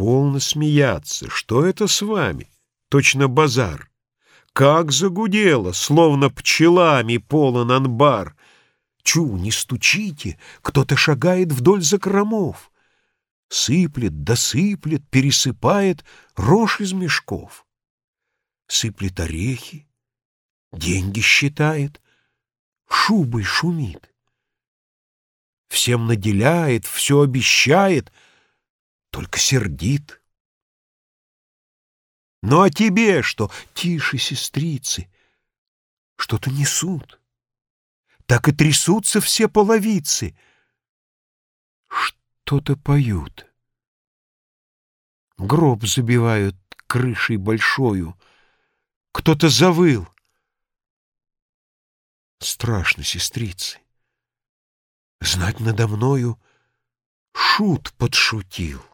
Полно смеяться. Что это с вами? Точно базар. Как загудело, словно пчелами полон анбар. Чу, не стучите, кто-то шагает вдоль закромов. Сыплет, досыплет, пересыпает рожь из мешков. Сыплет орехи, деньги считает, шубой шумит. Всем наделяет, все обещает — сердит. Ну а тебе что? Тише, сестрицы, что-то несут. Так и трясутся все половицы. Что-то поют. Гроб забивают крышей большою. Кто-то завыл. Страшно, сестрицы. Знать надо мною шут подшутил.